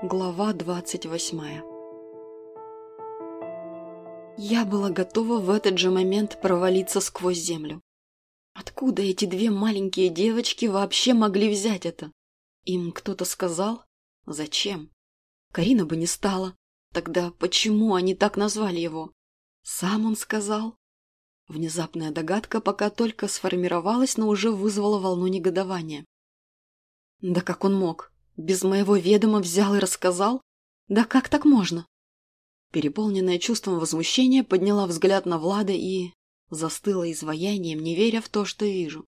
Глава двадцать восьмая Я была готова в этот же момент провалиться сквозь землю. Откуда эти две маленькие девочки вообще могли взять это? Им кто-то сказал? Зачем? Карина бы не стала. Тогда почему они так назвали его? Сам он сказал? Внезапная догадка пока только сформировалась, но уже вызвала волну негодования. Да как он мог? Без моего ведома взял и рассказал? Да как так можно? Переполненная чувством возмущения, подняла взгляд на Влада и... застыла изваянием, не веря в то, что вижу.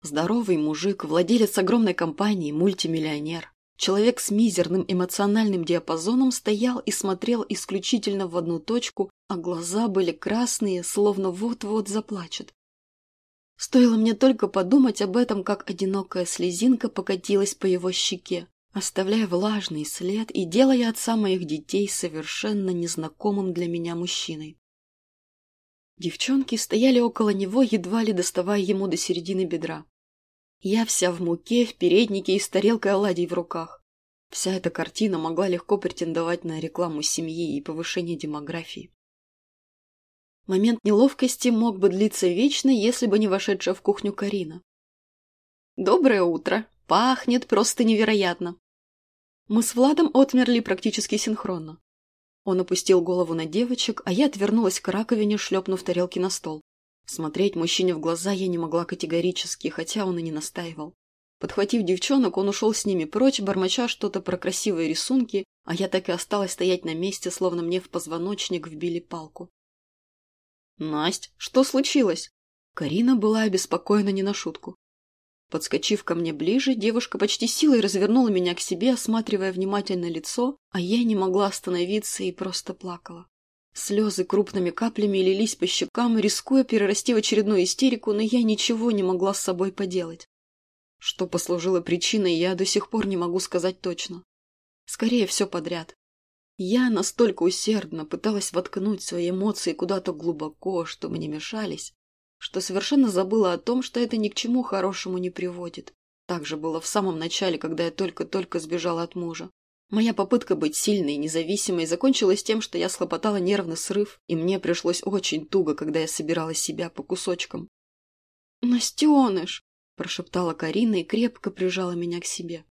Здоровый мужик, владелец огромной компании, мультимиллионер. Человек с мизерным эмоциональным диапазоном стоял и смотрел исключительно в одну точку, а глаза были красные, словно вот-вот заплачет. Стоило мне только подумать об этом, как одинокая слезинка покатилась по его щеке оставляя влажный след и делая отца моих детей совершенно незнакомым для меня мужчиной. Девчонки стояли около него, едва ли доставая ему до середины бедра. Я вся в муке, в переднике и с тарелкой оладий в руках. Вся эта картина могла легко претендовать на рекламу семьи и повышение демографии. Момент неловкости мог бы длиться вечно, если бы не вошедшая в кухню Карина. «Доброе утро! Пахнет просто невероятно!» Мы с Владом отмерли практически синхронно. Он опустил голову на девочек, а я отвернулась к раковине, шлепнув тарелки на стол. Смотреть мужчине в глаза я не могла категорически, хотя он и не настаивал. Подхватив девчонок, он ушел с ними прочь, бормоча что-то про красивые рисунки, а я так и осталась стоять на месте, словно мне в позвоночник вбили палку. «Насть, что случилось?» Карина была обеспокоена не на шутку. Подскочив ко мне ближе, девушка почти силой развернула меня к себе, осматривая внимательно лицо, а я не могла остановиться и просто плакала. Слезы крупными каплями лились по щекам, рискуя перерасти в очередную истерику, но я ничего не могла с собой поделать. Что послужило причиной, я до сих пор не могу сказать точно. Скорее, все подряд. Я настолько усердно пыталась воткнуть свои эмоции куда-то глубоко, чтобы не мешались, что совершенно забыла о том, что это ни к чему хорошему не приводит. Так же было в самом начале, когда я только-только сбежала от мужа. Моя попытка быть сильной и независимой закончилась тем, что я схлопотала нервный срыв, и мне пришлось очень туго, когда я собирала себя по кусочкам. «Настеныш!» – прошептала Карина и крепко прижала меня к себе.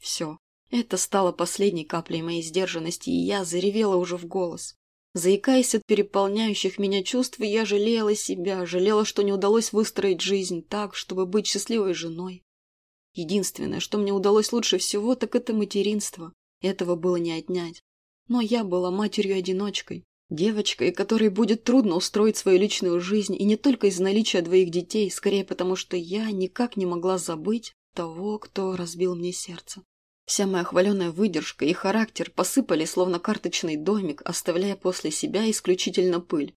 Все. Это стало последней каплей моей сдержанности, и я заревела уже в голос. Заикаясь от переполняющих меня чувств, я жалела себя, жалела, что не удалось выстроить жизнь так, чтобы быть счастливой женой. Единственное, что мне удалось лучше всего, так это материнство. Этого было не отнять. Но я была матерью-одиночкой, девочкой, которой будет трудно устроить свою личную жизнь, и не только из наличия двоих детей, скорее потому, что я никак не могла забыть того, кто разбил мне сердце. Вся моя хваленая выдержка и характер посыпали, словно карточный домик, оставляя после себя исключительно пыль.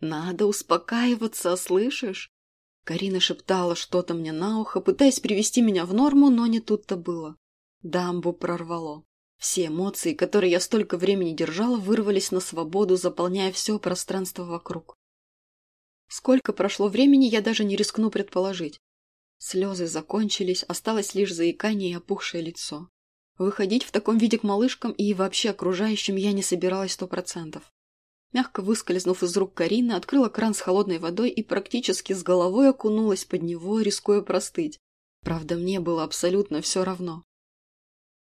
«Надо успокаиваться, слышишь?» Карина шептала что-то мне на ухо, пытаясь привести меня в норму, но не тут-то было. Дамбу прорвало. Все эмоции, которые я столько времени держала, вырвались на свободу, заполняя все пространство вокруг. Сколько прошло времени, я даже не рискну предположить. Слезы закончились, осталось лишь заикание и опухшее лицо. Выходить в таком виде к малышкам и вообще окружающим я не собиралась сто процентов. Мягко выскользнув из рук Карины, открыла кран с холодной водой и практически с головой окунулась под него, рискуя простыть. Правда, мне было абсолютно все равно.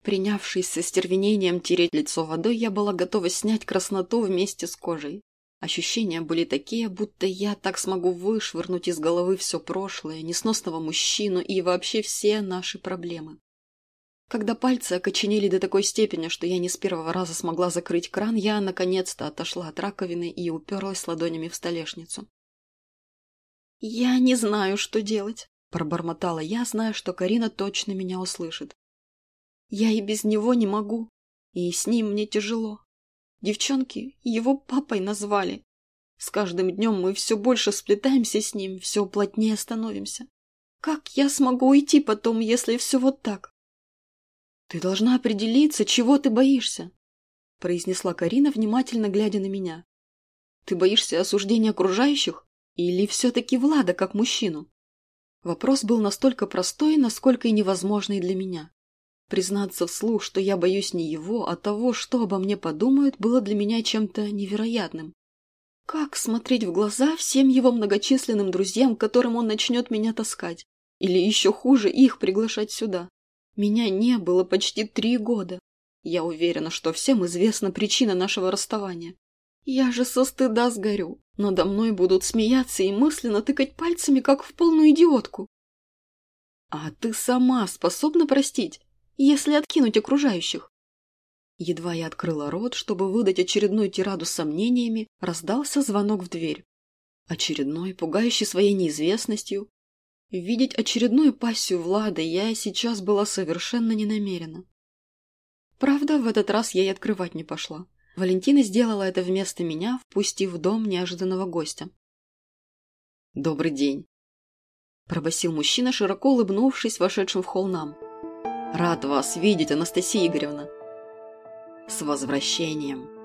Принявшись со стервенением тереть лицо водой, я была готова снять красноту вместе с кожей. Ощущения были такие, будто я так смогу вышвырнуть из головы все прошлое, несносного мужчину и вообще все наши проблемы. Когда пальцы окоченели до такой степени, что я не с первого раза смогла закрыть кран, я наконец-то отошла от раковины и уперлась ладонями в столешницу. «Я не знаю, что делать», – пробормотала я, зная, что Карина точно меня услышит. «Я и без него не могу, и с ним мне тяжело. Девчонки его папой назвали. С каждым днем мы все больше сплетаемся с ним, все плотнее становимся. Как я смогу уйти потом, если все вот так? Ты должна определиться, чего ты боишься, произнесла Карина, внимательно глядя на меня. Ты боишься осуждения окружающих или все-таки Влада как мужчину? Вопрос был настолько простой, насколько и невозможный для меня. Признаться вслух, что я боюсь не его, а того, что обо мне подумают, было для меня чем-то невероятным. Как смотреть в глаза всем его многочисленным друзьям, которым он начнет меня таскать? Или еще хуже, их приглашать сюда? Меня не было почти три года. Я уверена, что всем известна причина нашего расставания. Я же со стыда сгорю. Надо мной будут смеяться и мысленно тыкать пальцами, как в полную идиотку. А ты сама способна простить, если откинуть окружающих? Едва я открыла рот, чтобы выдать очередную тираду с сомнениями, раздался звонок в дверь. Очередной, пугающий своей неизвестностью. Видеть очередную пассию Влада я сейчас была совершенно не намерена. Правда, в этот раз я и открывать не пошла. Валентина сделала это вместо меня, впустив в дом неожиданного гостя. «Добрый день», – пробасил мужчина, широко улыбнувшись вошедшим в холл нам. «Рад вас видеть, Анастасия Игоревна!» «С возвращением!»